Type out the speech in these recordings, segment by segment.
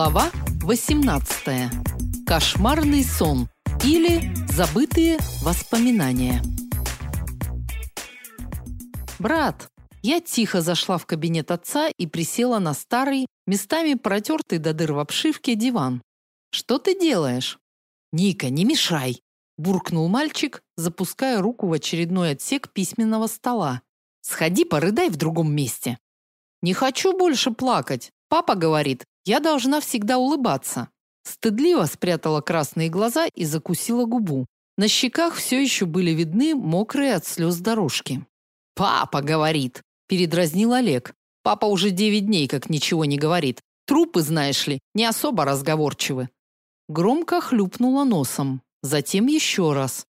Глава 18. Кошмарный сон или забытые воспоминания. Брат, я тихо зашла в кабинет отца и присела на старый, местами протертый до дыр в обшивке диван. Что ты делаешь? Ника, не мешай, буркнул мальчик, запуская руку в очередной отсек письменного стола. Сходи, порыдай в другом месте. Не хочу больше плакать. Папа говорит, я должна всегда улыбаться. Стыдливо спрятала красные глаза и закусила губу. На щеках все еще были видны мокрые от слез дорожки. Папа говорит, передразнил Олег. Папа уже девять дней как ничего не говорит. Трупы, знаешь ли, не особо разговорчивы. Громко хлюпнула носом, затем еще раз.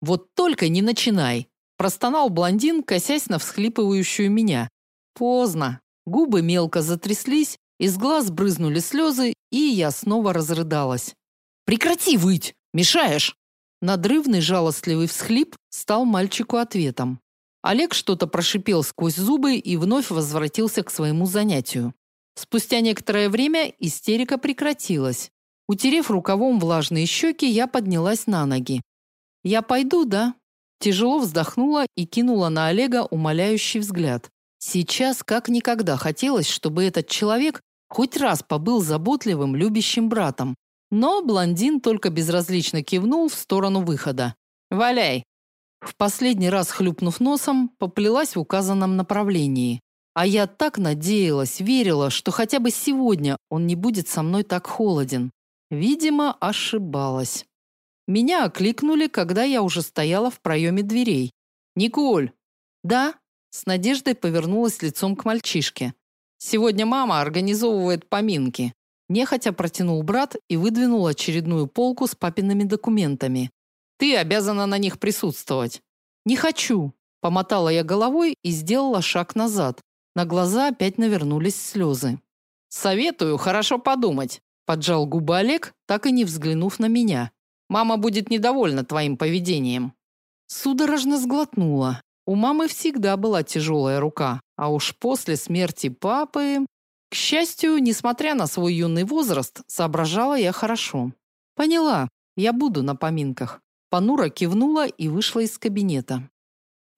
Вот только не начинай, простонал блондин, косясь на всхлипывающую меня. Поздно. Губы мелко затряслись, из глаз брызнули слезы, и я снова разрыдалась. Прекрати выть, мешаешь. Надрывный жалостливый всхлип стал мальчику ответом. Олег что-то прошипел сквозь зубы и вновь возвратился к своему занятию. Спустя некоторое время истерика прекратилась. Утерев рукавом влажные щеки, я поднялась на ноги. Я пойду, да? Тяжело вздохнула и кинула на Олега умоляющий взгляд. Сейчас как никогда хотелось, чтобы этот человек хоть раз побыл заботливым, любящим братом. Но блондин только безразлично кивнул в сторону выхода. Валяй. В последний раз хлюпнув носом, поплелась в указанном направлении. А я так надеялась, верила, что хотя бы сегодня он не будет со мной так холоден. Видимо, ошибалась. Меня окликнули, когда я уже стояла в проеме дверей. Николь. Да, с надеждой повернулась лицом к мальчишке. Сегодня мама организовывает поминки. Нехотя протянул брат и выдвинул очередную полку с папиными документами. Ты обязана на них присутствовать. Не хочу, помотала я головой и сделала шаг назад. На глаза опять навернулись слезы. Советую хорошо подумать, поджал губы Олег, так и не взглянув на меня. Мама будет недовольна твоим поведением. Судорожно сглотнула. У мамы всегда была тяжелая рука, а уж после смерти папы, к счастью, несмотря на свой юный возраст, соображала я хорошо. Поняла, я буду на поминках. Панура кивнула и вышла из кабинета.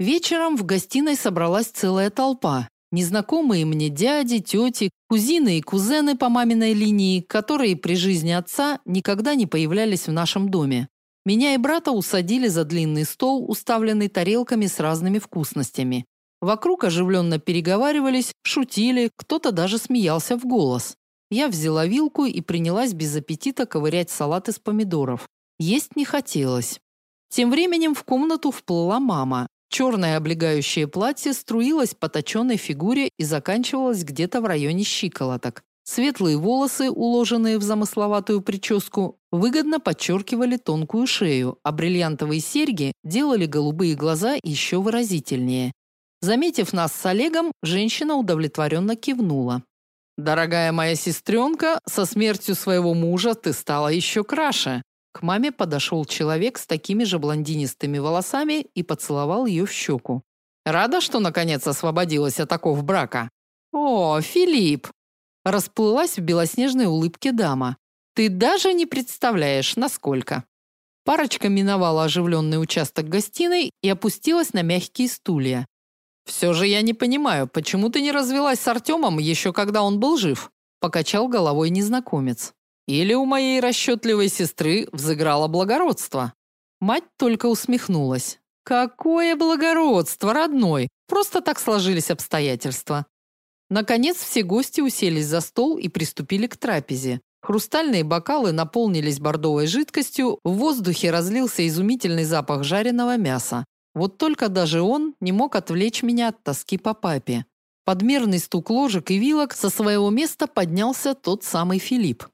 Вечером в гостиной собралась целая толпа. Незнакомые мне дяди, тети, кузины и кузены по маминой линии, которые при жизни отца никогда не появлялись в нашем доме. Меня и брата усадили за длинный стол, уставленный тарелками с разными вкусностями. Вокруг оживленно переговаривались, шутили, кто-то даже смеялся в голос. Я взяла вилку и принялась без аппетита ковырять салат из помидоров. Есть не хотелось. Тем временем в комнату вплыла мама. Черное облегающее платье струилось по точенной фигуре и заканчивалось где-то в районе щиколоток. Светлые волосы, уложенные в замысловатую прическу, выгодно подчеркивали тонкую шею, а бриллиантовые серьги делали голубые глаза еще выразительнее. Заметив нас с Олегом, женщина удовлетворенно кивнула. Дорогая моя сестренка, со смертью своего мужа ты стала еще краше. К маме подошел человек с такими же блондинистыми волосами и поцеловал ее в щеку. Рада, что наконец освободилась от оков брака. О, Филипп, Расплылась в белоснежной улыбке дама. Ты даже не представляешь, насколько. Парочка миновала оживленный участок гостиной и опустилась на мягкие стулья. «Все же я не понимаю, почему ты не развелась с Артемом еще когда он был жив? покачал головой незнакомец. Или у моей расчетливой сестры взыграло благородство? Мать только усмехнулась. Какое благородство, родной? Просто так сложились обстоятельства. Наконец все гости уселись за стол и приступили к трапезе. Хрустальные бокалы наполнились бордовой жидкостью, в воздухе разлился изумительный запах жареного мяса. Вот только даже он не мог отвлечь меня от тоски по папе. Подмерный стук ложек и вилок со своего места поднялся тот самый Филипп.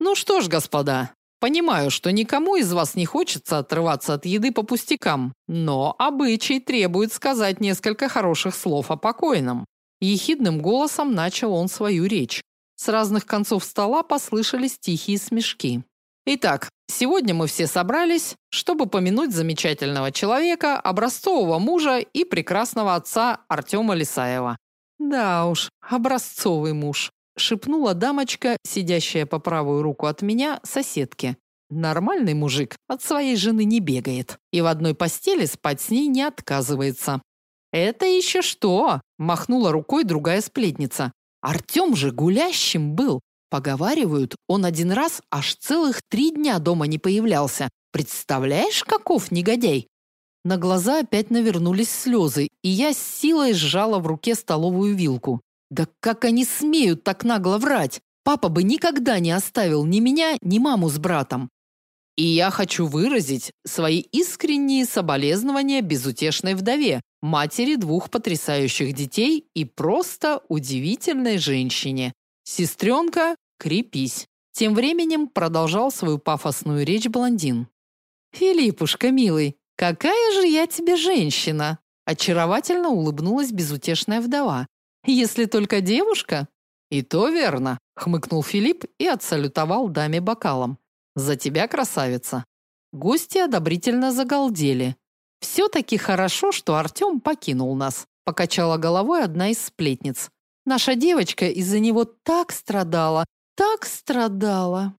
Ну что ж, господа, понимаю, что никому из вас не хочется отрываться от еды по пустякам, но обычай требует сказать несколько хороших слов о покойном. Ехидным голосом начал он свою речь. С разных концов стола послышались тихие смешки. Итак, сегодня мы все собрались, чтобы помянуть замечательного человека, образцового мужа и прекрасного отца Артема Лисаева. Да уж, образцовый муж. шепнула дамочка, сидящая по правую руку от меня, соседке. Нормальный мужик от своей жены не бегает и в одной постели спать с ней не отказывается. Это еще что? махнула рукой другая сплетница. Артем же гулящим был. Поговаривают, он один раз аж целых три дня дома не появлялся. Представляешь, каков негодяй? На глаза опять навернулись слезы, и я с силой сжала в руке столовую вилку. Да как они смеют так нагло врать? Папа бы никогда не оставил ни меня, ни маму с братом. И я хочу выразить свои искренние соболезнования безутешной вдове, матери двух потрясающих детей и просто удивительной женщине. Сестренка, крепись. Тем временем продолжал свою пафосную речь блондин. Филиппушка, милый, какая же я тебе женщина, очаровательно улыбнулась безутешная вдова. Если только девушка? И то верно, хмыкнул Филипп и отсалютовал даме бокалом. За тебя, красавица. Гости одобрительно загалдели. все таки хорошо, что Артем покинул нас, покачала головой одна из сплетниц. Наша девочка из-за него так страдала, так страдала.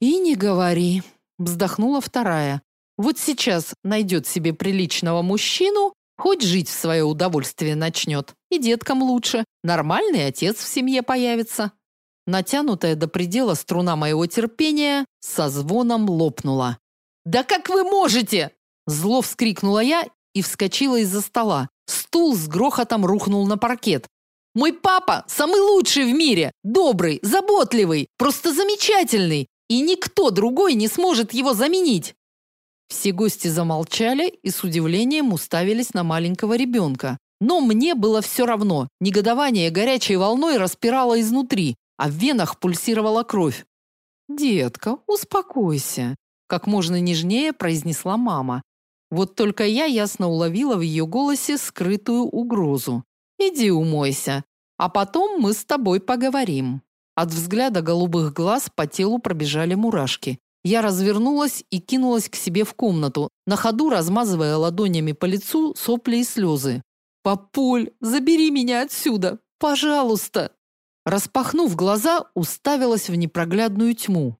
И не говори, вздохнула вторая. Вот сейчас найдет себе приличного мужчину, хоть жить в свое удовольствие начнет. И деткам лучше. Нормальный отец в семье появится. Натянутая до предела струна моего терпения со звоном лопнула. «Да как вы можете?» Зло вскрикнула я и вскочила из-за стола. Стул с грохотом рухнул на паркет. «Мой папа самый лучший в мире! Добрый, заботливый, просто замечательный! И никто другой не сможет его заменить!» Все гости замолчали и с удивлением уставились на маленького ребенка. Но мне было все равно. Негодование горячей волной распирало изнутри а в венах пульсировала кровь. "Детка, успокойся", как можно нежнее произнесла мама. Вот только я ясно уловила в ее голосе скрытую угрозу. "Иди умойся, а потом мы с тобой поговорим". От взгляда голубых глаз по телу пробежали мурашки. Я развернулась и кинулась к себе в комнату, на ходу размазывая ладонями по лицу сопли и слезы. «Папуль, забери меня отсюда! Пожалуйста!» Распахнув глаза, уставилась в непроглядную тьму.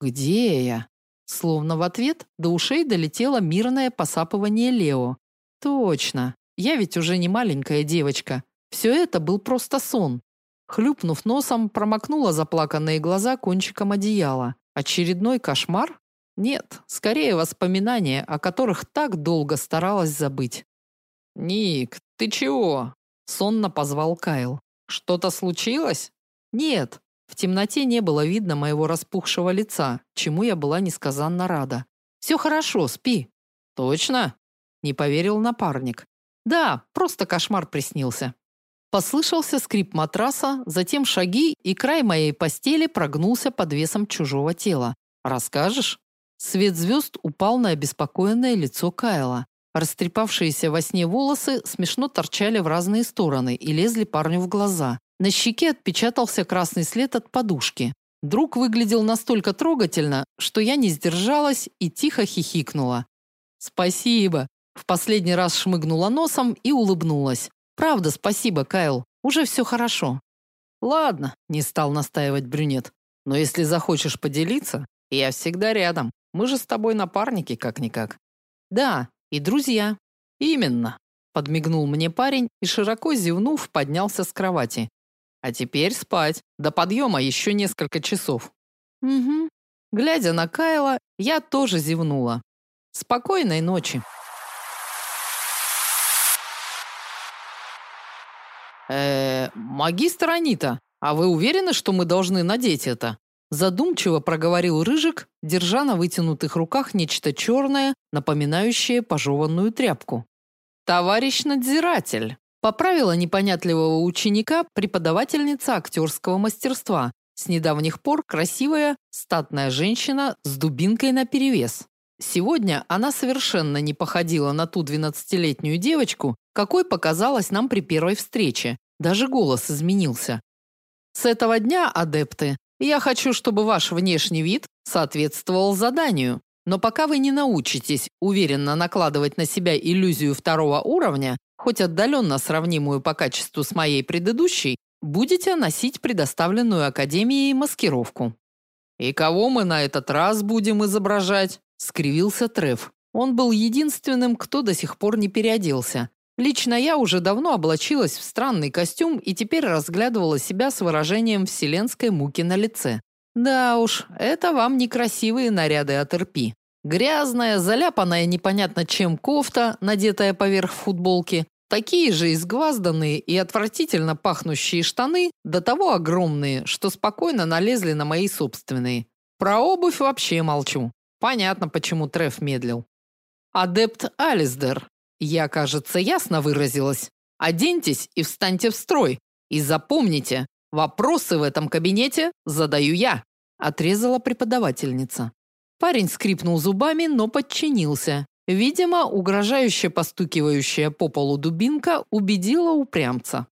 Где я? Словно в ответ до ушей долетело мирное посапывание Лео. Точно. Я ведь уже не маленькая девочка. Все это был просто сон. Хлюпнув носом, промокнула заплаканные глаза кончиком одеяла. Очередной кошмар? Нет, скорее воспоминания, о которых так долго старалась забыть. Ник, ты чего? сонно позвал Кайл. Что-то случилось? Нет. В темноте не было видно моего распухшего лица, чему я была несказанно рада. «Все хорошо, спи. Точно? Не поверил напарник. Да, просто кошмар приснился. Послышался скрип матраса, затем шаги, и край моей постели прогнулся под весом чужого тела. Расскажешь? Свет звезд упал на обеспокоенное лицо Кайла. Растрепавшиеся во сне волосы смешно торчали в разные стороны и лезли парню в глаза. На щеке отпечатался красный след от подушки. Друг выглядел настолько трогательно, что я не сдержалась и тихо хихикнула. Спасибо. В последний раз шмыгнула носом и улыбнулась. Правда, спасибо, Кайл. Уже все хорошо. Ладно, не стал настаивать брюнет. Но если захочешь поделиться, я всегда рядом. Мы же с тобой напарники как никак. Да, и друзья. Именно, подмигнул мне парень и широко зевнув, поднялся с кровати. А теперь спать. До подъема еще несколько часов. Угу. Глядя на Кайла, я тоже зевнула. Спокойной ночи. Э, магистр Анита, а вы уверены, что мы должны надеть это? Задумчиво проговорил Рыжик, держа на вытянутых руках нечто черное, напоминающее пожеванную тряпку. Товарищ надзиратель, поправила непонятливого ученика преподавательница актерского мастерства, с недавних пор красивая, статная женщина с дубинкой наперевес. Сегодня она совершенно не походила на ту двенадцатилетнюю девочку, какой показалась нам при первой встрече. Даже голос изменился. С этого дня, адепты, я хочу, чтобы ваш внешний вид соответствовал заданию. Но пока вы не научитесь уверенно накладывать на себя иллюзию второго уровня, хоть отдаленно сравнимую по качеству с моей предыдущей, будете носить предоставленную академией маскировку. И кого мы на этот раз будем изображать? Скривился Треф. Он был единственным, кто до сих пор не переоделся. Лично я уже давно облачилась в странный костюм и теперь разглядывала себя с выражением вселенской муки на лице. Да уж, это вам не красивые наряды от РП. Грязная, заляпанная непонятно чем кофта, надетая поверх футболки, такие же изгвазданные и отвратительно пахнущие штаны, до того огромные, что спокойно налезли на мои собственные. Про обувь вообще молчу. Понятно, почему Треф медлил. Адепт Алисдер, я, кажется, ясно выразилась. Оденьтесь и встаньте в строй. И запомните, вопросы в этом кабинете задаю я, отрезала преподавательница. Парень скрипнул зубами, но подчинился. Видимо, угрожающе постукивающая по полу дубинка убедила упрямца.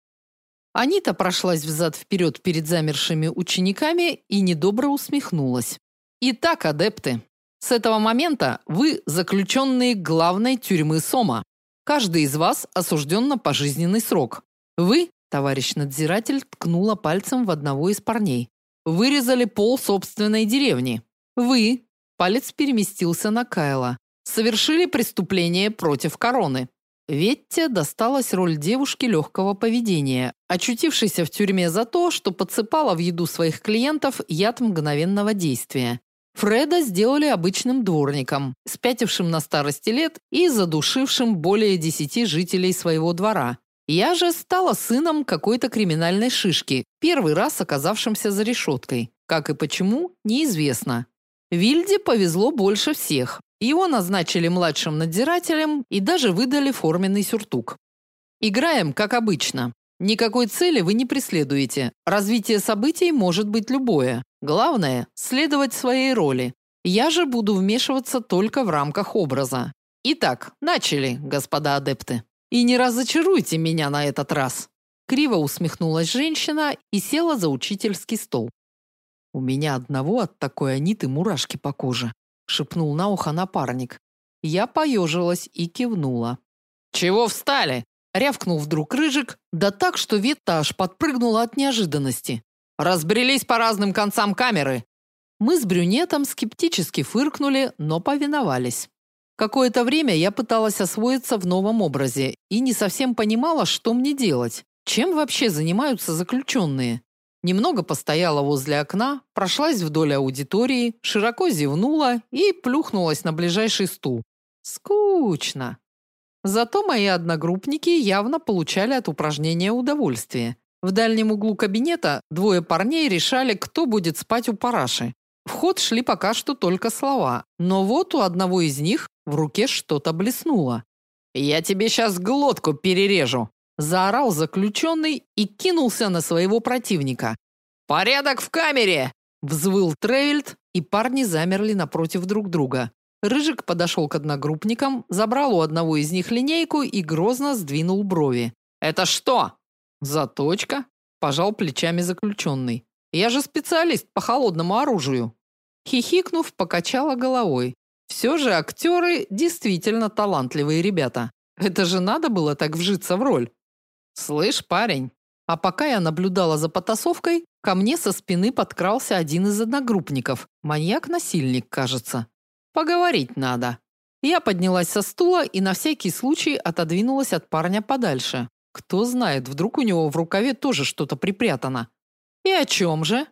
Анита прошлась взад вперед перед замершими учениками и недобро усмехнулась. Итак, адепты, с этого момента вы заключенные главной тюрьмы Сома. Каждый из вас осужден на пожизненный срок. Вы, товарищ надзиратель, ткнула пальцем в одного из парней. Вырезали пол собственной деревни. Вы, палец переместился на Кайла. Совершили преступление против короны. Ветте досталась роль девушки легкого поведения, очутившейся в тюрьме за то, что подсыпала в еду своих клиентов яд мгновенного действия. Фреда сделали обычным дворником, спятившим на старости лет и задушившим более десяти жителей своего двора. Я же стала сыном какой-то криминальной шишки, первый раз оказавшимся за решеткой. Как и почему, неизвестно. Вильде повезло больше всех. Его назначили младшим надзирателем и даже выдали форменный сюртук. Играем, как обычно. Никакой цели вы не преследуете. Развитие событий может быть любое. Главное следовать своей роли. Я же буду вмешиваться только в рамках образа. Итак, начали, господа адепты. И не разочаруйте меня на этот раз. Криво усмехнулась женщина и села за учительский стол. У меня одного от такой аниты мурашки по коже, шепнул на ухо напарник. Я поежилась и кивнула. Чего встали? Рявкнул вдруг рыжик, да так, что Ветта аж подпрыгнула от неожиданности. Разбрелись по разным концам камеры. Мы с брюнетом скептически фыркнули, но повиновались. Какое-то время я пыталась освоиться в новом образе и не совсем понимала, что мне делать. Чем вообще занимаются заключенные? Немного постояла возле окна, прошлась вдоль аудитории, широко зевнула и плюхнулась на ближайший стул. Скучно. Зато мои одногруппники явно получали от упражнения удовольствие. В дальнем углу кабинета двое парней решали, кто будет спать у параши. В ход шли пока что только слова, но вот у одного из них в руке что-то блеснуло. «Я тебе сейчас глотку перережу!» заорал заключенный и кинулся на своего противника. «Порядок в камере!» взвыл Тревельд, и парни замерли напротив друг друга. Рыжик подошел к одногруппникам, забрал у одного из них линейку и грозно сдвинул брови. «Это что?» «Заточка», – пожал плечами заключенный. «Я же специалист по холодному оружию». Хихикнув, покачала головой. Все же актеры действительно талантливые ребята. Это же надо было так вжиться в роль. «Слышь, парень». А пока я наблюдала за потасовкой, ко мне со спины подкрался один из одногруппников. Маньяк-насильник, кажется. Поговорить надо. Я поднялась со стула и на всякий случай отодвинулась от парня подальше. Кто знает, вдруг у него в рукаве тоже что-то припрятано. И о чем же?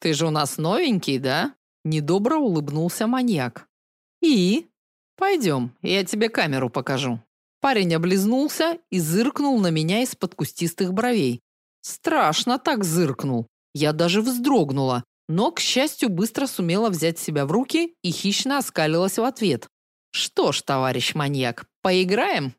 Ты же у нас новенький, да? Недобро улыбнулся маньяк. И пойдем, я тебе камеру покажу. Парень облизнулся и зыркнул на меня из-под кустистых бровей. Страшно так зыркнул. Я даже вздрогнула, но, к счастью, быстро сумела взять себя в руки и хищно оскалилась в ответ. Что ж, товарищ маньяк, поиграем?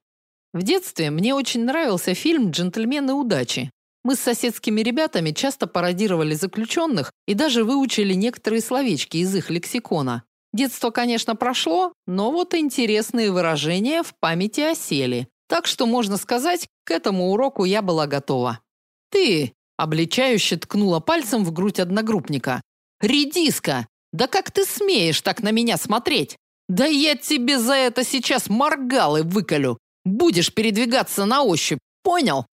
В детстве мне очень нравился фильм Джентльмены удачи. Мы с соседскими ребятами часто пародировали заключенных и даже выучили некоторые словечки из их лексикона. Детство, конечно, прошло, но вот интересные выражения в памяти осели. Так что можно сказать, к этому уроку я была готова. Ты Обличающе ткнула пальцем в грудь одногруппника. «Редиска! Да как ты смеешь так на меня смотреть? Да я тебе за это сейчас моргалы выколю! Будешь передвигаться на ощупь, понял?»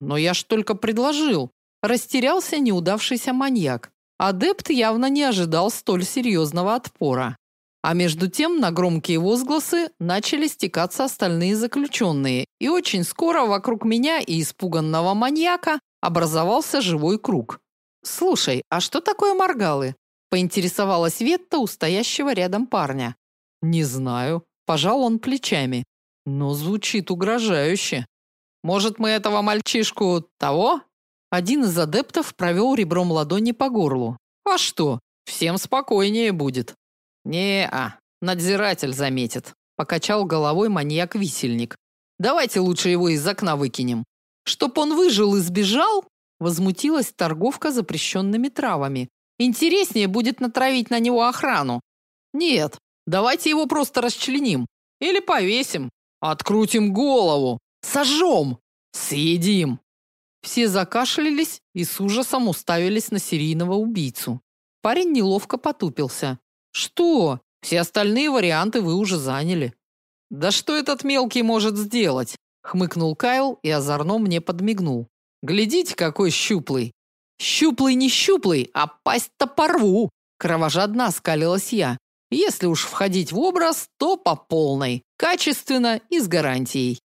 «Но я ж только предложил». растерялся неудавшийся маньяк. Адепт явно не ожидал столь серьезного отпора. А между тем на громкие возгласы начали стекаться остальные заключенные, и очень скоро вокруг меня и испуганного маньяка образовался живой круг. Слушай, а что такое моргалы? поинтересовалась Ветта у стоящего рядом парня. Не знаю, пожал он плечами. Но звучит угрожающе. Может, мы этого мальчишку того? Один из адептов провел ребром ладони по горлу. А что? Всем спокойнее будет. Не-а, надзиратель заметит, покачал головой маньяк-висельник. Давайте лучше его из окна выкинем. Чтоб он выжил и сбежал? Возмутилась торговка запрещенными травами. Интереснее будет натравить на него охрану. Нет, давайте его просто расчленим или повесим, открутим голову, сожжем, съедим. Все закашлялись и с ужасом уставились на серийного убийцу. Парень неловко потупился. Что? Все остальные варианты вы уже заняли. Да что этот мелкий может сделать? Хмыкнул Кайл и озорно мне подмигнул. Глядите, какой щуплый. Щуплый не щуплый, а пасть-то порву, кровожадно оскалилась я. Если уж входить в образ, то по полной, качественно и с гарантией.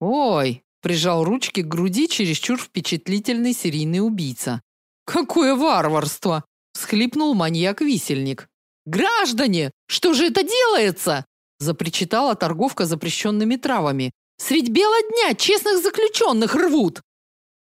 Ой, прижал ручки к груди чересчур впечатлительный серийный убийца. Какое варварство, всхлипнул маньяк-висельник. Граждане, что же это делается? запричитала торговка запрещенными травами. Средь бела дня честных заключенных рвут.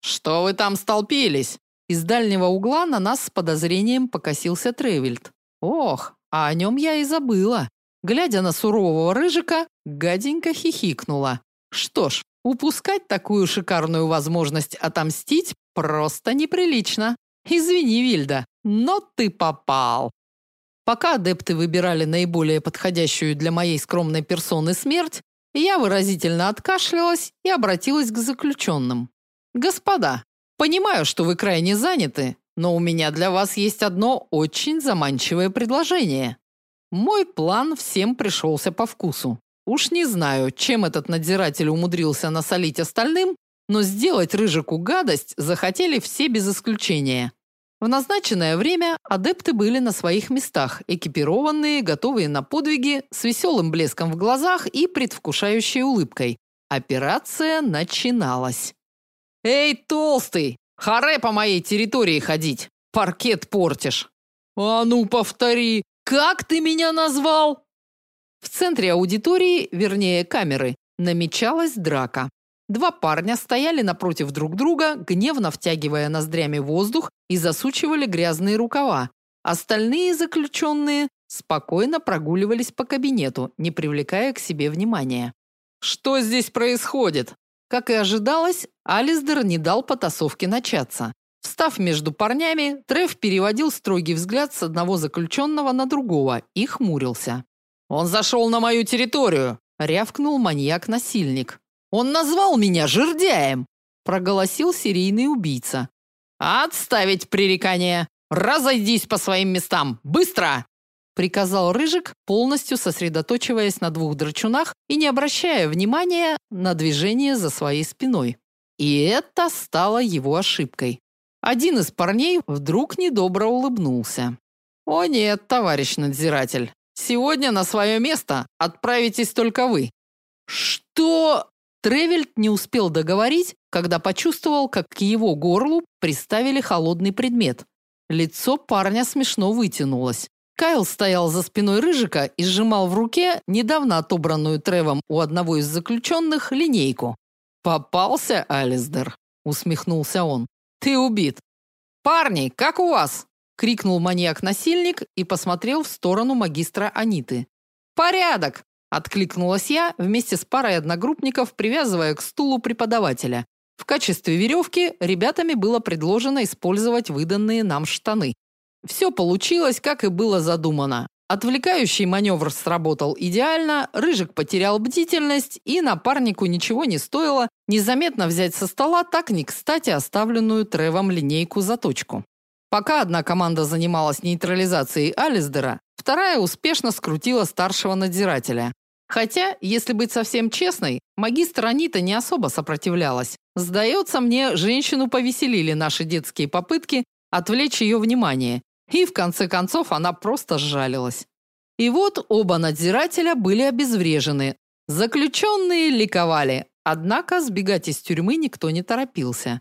Что вы там столпились? Из дальнего угла на нас с подозрением покосился Тревельд. Ох, а о нем я и забыла. Глядя на сурового рыжика, гаденько хихикнула. Что ж, Упускать такую шикарную возможность отомстить просто неприлично. Извини, Вильда, но ты попал. Пока адепты выбирали наиболее подходящую для моей скромной персоны смерть, я выразительно откашлялась и обратилась к заключенным. Господа, понимаю, что вы крайне заняты, но у меня для вас есть одно очень заманчивое предложение. Мой план всем пришелся по вкусу. Уж не знаю, чем этот надзиратель умудрился насолить остальным, но сделать рыжику гадость захотели все без исключения. В назначенное время адепты были на своих местах, экипированные, готовые на подвиги, с веселым блеском в глазах и предвкушающей улыбкой. Операция начиналась. Эй, толстый, харе по моей территории ходить. Паркет портишь. А ну повтори, как ты меня назвал? В центре аудитории, вернее, камеры, намечалась драка. Два парня стояли напротив друг друга, гневно втягивая ноздрями воздух и засучивали грязные рукава. Остальные заключенные спокойно прогуливались по кабинету, не привлекая к себе внимания. Что здесь происходит? Как и ожидалось, Ализдер не дал потасовке начаться. Встав между парнями, Треф переводил строгий взгляд с одного заключенного на другого и хмурился. Он зашел на мою территорию, рявкнул маньяк-насильник. Он назвал меня жердяем, проголосил серийный убийца. Отставить пререкание. Разойдись по своим местам, быстро, приказал Рыжик, полностью сосредоточиваясь на двух драчунах и не обращая внимания на движение за своей спиной. И это стало его ошибкой. Один из парней вдруг недобро улыбнулся. О нет, товарищ надзиратель, Сегодня на свое место отправитесь только вы. Что? Тревельд не успел договорить, когда почувствовал, как к его горлу приставили холодный предмет. Лицо парня смешно вытянулось. Кайл стоял за спиной Рыжика и сжимал в руке недавно отобранную Тревом у одного из заключенных линейку. Попался, Ализдер, усмехнулся он. Ты убит. Парни, как у вас? крикнул маньяк-насильник и посмотрел в сторону магистра Аниты. Порядок, откликнулась я вместе с парой одногруппников, привязывая к стулу преподавателя. В качестве веревки ребятами было предложено использовать выданные нам штаны. Все получилось, как и было задумано. Отвлекающий маневр сработал идеально, Рыжик потерял бдительность, и напарнику ничего не стоило незаметно взять со стола так не кстати оставленную Тревом линейку заточку. Пока одна команда занималась нейтрализацией Ализдера, вторая успешно скрутила старшего надзирателя. Хотя, если быть совсем честной, магистр Анита не особо сопротивлялась. Сдается мне, женщину повеселили наши детские попытки отвлечь ее внимание, и в конце концов она просто сжалилась. И вот оба надзирателя были обезврежены. Заключенные ликовали, однако сбегать из тюрьмы никто не торопился.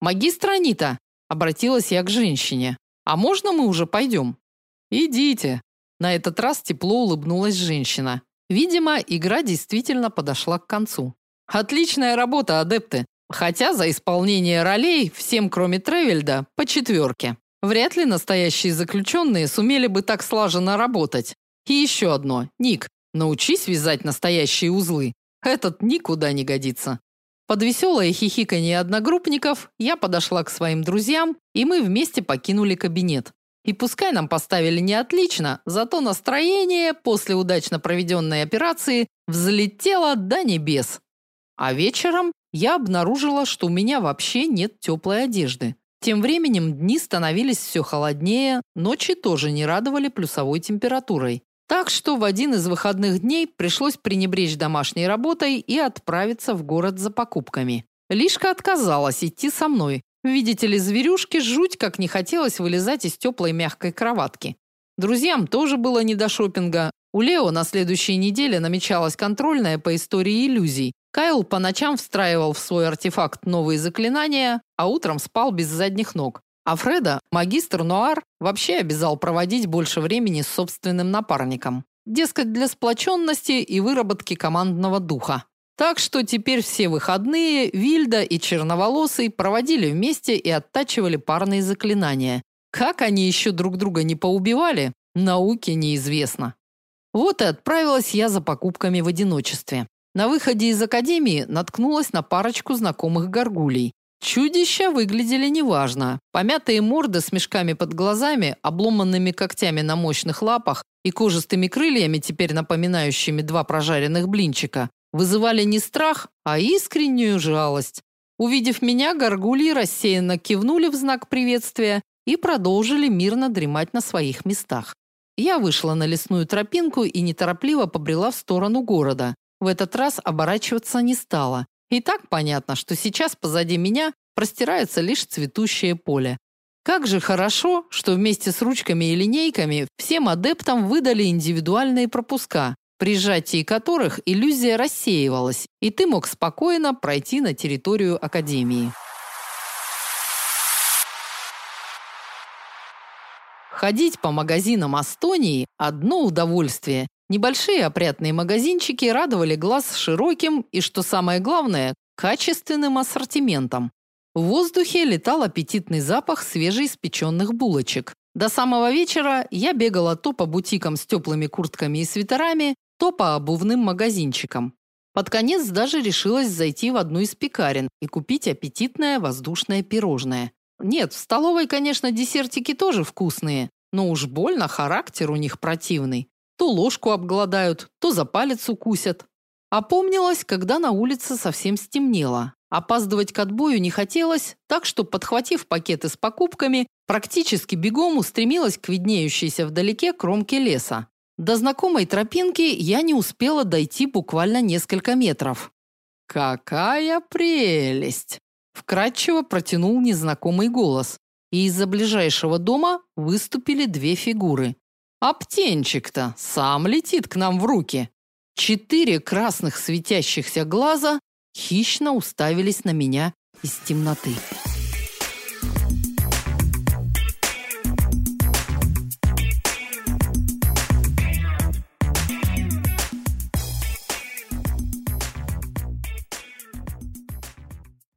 Магистр Анита, обратилась я к женщине. А можно мы уже пойдем?» Идите. На этот раз тепло улыбнулась женщина. Видимо, игра действительно подошла к концу. Отличная работа, адепты. Хотя за исполнение ролей всем, кроме Тревельда, по четверке. Вряд ли настоящие заключенные сумели бы так слаженно работать. И еще одно. Ник, научись вязать настоящие узлы. Этот никуда не годится. Под веселое хихиканье одногруппников я подошла к своим друзьям, и мы вместе покинули кабинет. И пускай нам поставили не отлично, зато настроение после удачно проведенной операции взлетело до небес. А вечером я обнаружила, что у меня вообще нет теплой одежды. Тем временем дни становились все холоднее, ночи тоже не радовали плюсовой температурой. Так что в один из выходных дней пришлось пренебречь домашней работой и отправиться в город за покупками. Лишка отказалась идти со мной, Видите ли, зверюшке жуть как не хотелось вылезать из теплой мягкой кроватки. Друзьям тоже было не до шопинга. У Лео на следующей неделе намечалась контрольная по истории иллюзий. Кайл по ночам встраивал в свой артефакт новые заклинания, а утром спал без задних ног. А Фреда, магистр Нуар, вообще обязал проводить больше времени с собственным напарником. Дескать, для сплоченности и выработки командного духа. Так что теперь все выходные Вильда и Черноволосый проводили вместе и оттачивали парные заклинания. Как они еще друг друга не поубивали, науке неизвестно. Вот и отправилась я за покупками в одиночестве. На выходе из академии наткнулась на парочку знакомых горгулей. Чудища выглядели неважно. Помятые морды с мешками под глазами, обломанными когтями на мощных лапах и кожистыми крыльями, теперь напоминающими два прожаренных блинчика, вызывали не страх, а искреннюю жалость. Увидев меня, горгульи рассеянно кивнули в знак приветствия и продолжили мирно дремать на своих местах. Я вышла на лесную тропинку и неторопливо побрела в сторону города. В этот раз оборачиваться не стала. И так понятно, что сейчас позади меня простирается лишь цветущее поле. Как же хорошо, что вместе с ручками и линейками всем адептам выдали индивидуальные пропуска, при сжатии которых иллюзия рассеивалась, и ты мог спокойно пройти на территорию академии. Ходить по магазинам Астонии одно удовольствие. Небольшие опрятные магазинчики радовали глаз широким и, что самое главное, качественным ассортиментом. В воздухе летал аппетитный запах свежеиспеченных булочек. До самого вечера я бегала то по бутикам с теплыми куртками и свитерами, то по обувным магазинчикам. Под конец даже решилась зайти в одну из пекарен и купить аппетитное воздушное пирожное. Нет, в столовой, конечно, десертики тоже вкусные, но уж больно характер у них противный. То ложку обгладают, то за палец укусят. Опомнилась, когда на улице совсем стемнело. Опаздывать к отбою не хотелось, так что, подхватив пакеты с покупками, практически бегом устремилась к виднеющейся вдалеке кромке леса. До знакомой тропинки я не успела дойти буквально несколько метров. Какая прелесть, вкратчиво протянул незнакомый голос, и из-за ближайшего дома выступили две фигуры. А птенчик-то сам летит к нам в руки. Четыре красных светящихся глаза хищно уставились на меня из темноты.